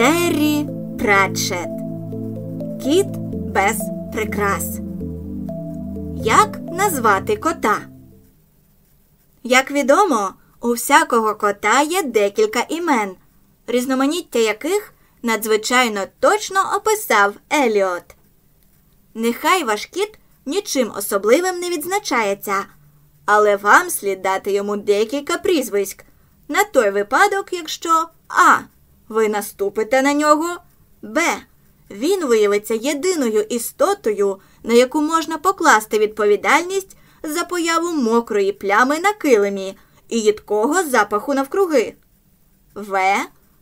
Террі Пратчет Кіт без прикрас. Як назвати кота? Як відомо, у всякого кота є декілька імен, різноманіття яких надзвичайно точно описав Еліот. Нехай ваш кіт нічим особливим не відзначається, але вам слід дати йому декілька прізвиськ на той випадок, якщо А. Ви наступите на нього, Б. Він виявиться єдиною істотою, на яку можна покласти відповідальність за появу мокрої плями на килимі і їдкого запаху навкруги. В.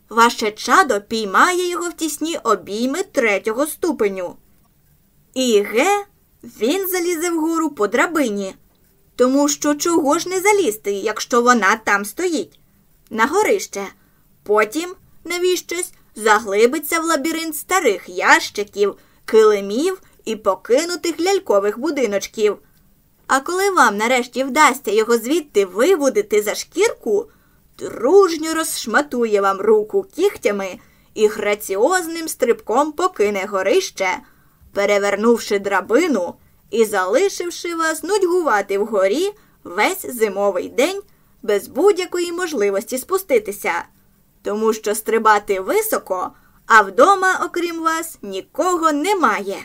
Ваше чадо піймає його в тісні обійми третього ступеню. І Г. Він залізе вгору по драбині. Тому що чого ж не залізти, якщо вона там стоїть? На горище. Потім, навіщось, заглибиться в лабіринт старих ящиків, килимів і покинутих лялькових будиночків. А коли вам нарешті вдасться його звідти вивудити за шкірку, дружньо розшматує вам руку кігтями і граціозним стрибком покине горище, перевернувши драбину і залишивши вас нудьгувати вгорі весь зимовий день без будь-якої можливості спуститися, тому що стрибати високо, а вдома, окрім вас, нікого немає.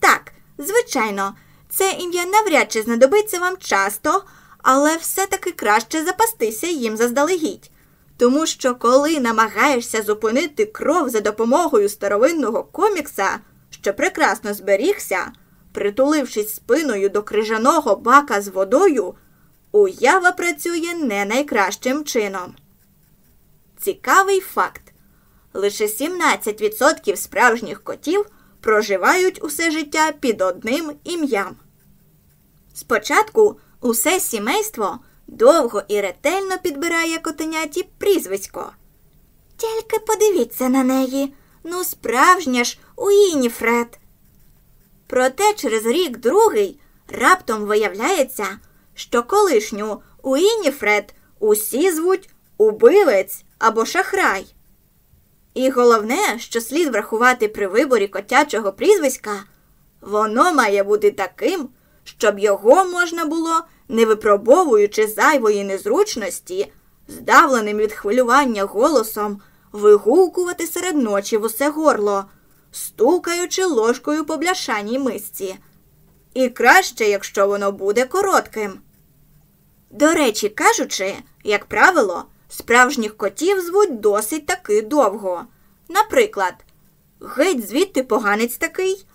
Так, звичайно, це ім'я навряд чи знадобиться вам часто, але все-таки краще запастися їм заздалегідь. Тому що, коли намагаєшся зупинити кров за допомогою старовинного комікса, що прекрасно зберігся, притулившись спиною до крижаного бака з водою, уява працює не найкращим чином. Цікавий факт. Лише 17% справжніх котів проживають усе життя під одним ім'ям. Спочатку усе сімейство довго і ретельно підбирає котеняті прізвисько. Тільки подивіться на неї. Ну, справжня ж Уініфред. Проте через рік другий раптом виявляється, що колишню Уініфред усі звуть убивець або шахрай. І головне, що слід врахувати при виборі котячого прізвиська, воно має бути таким, щоб його можна було, не випробовуючи зайвої незручності, здавленим від хвилювання голосом, вигукувати серед ночі в усе горло, стукаючи ложкою по бляшаній мисці. І краще, якщо воно буде коротким. До речі, кажучи, як правило, справжніх котів звуть досить таки довго. Наприклад, геть звідти поганець такий,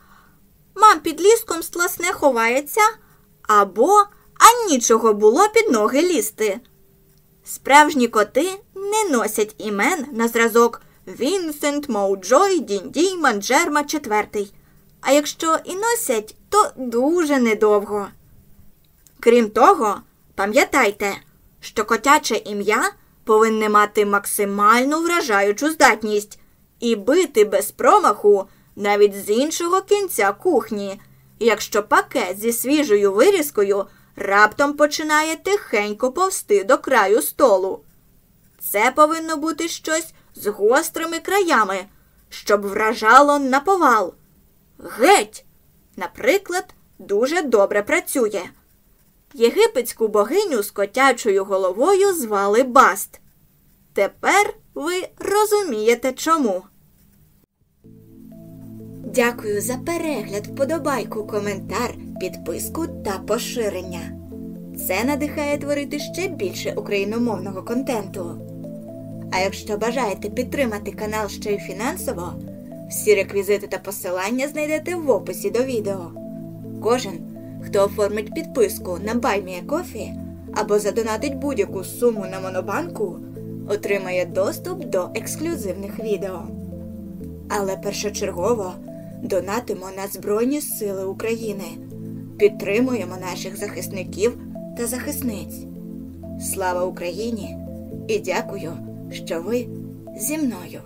мам під ліском стласне ховається, або а нічого було під ноги лізти. Справжні коти не носять імен на зразок Вінсент, Моуджой, Діндій, Манджерма четвертий. А якщо і носять, то дуже недовго. Крім того, пам'ятайте, що котяче ім'я повинне мати максимальну вражаючу здатність і бити без промаху навіть з іншого кінця кухні, якщо пакет зі свіжою вирізкою раптом починає тихенько повсти до краю столу. Це повинно бути щось з гострими краями, щоб вражало на повал. Геть, наприклад, дуже добре працює. Єгипетську богиню з котячою головою звали Баст. Тепер ви розумієте чому. Дякую за перегляд, вподобайку, коментар, підписку та поширення. Це надихає творити ще більше україномовного контенту. А якщо бажаєте підтримати канал ще й фінансово, всі реквізити та посилання знайдете в описі до відео. Кожен, хто оформить підписку на BuyMeACoffee або задонатить будь-яку суму на Монобанку, отримає доступ до ексклюзивних відео. Але першочергово донатимо на Збройні Сили України, підтримуємо наших захисників та захисниць. Слава Україні! І дякую, що ви зі мною.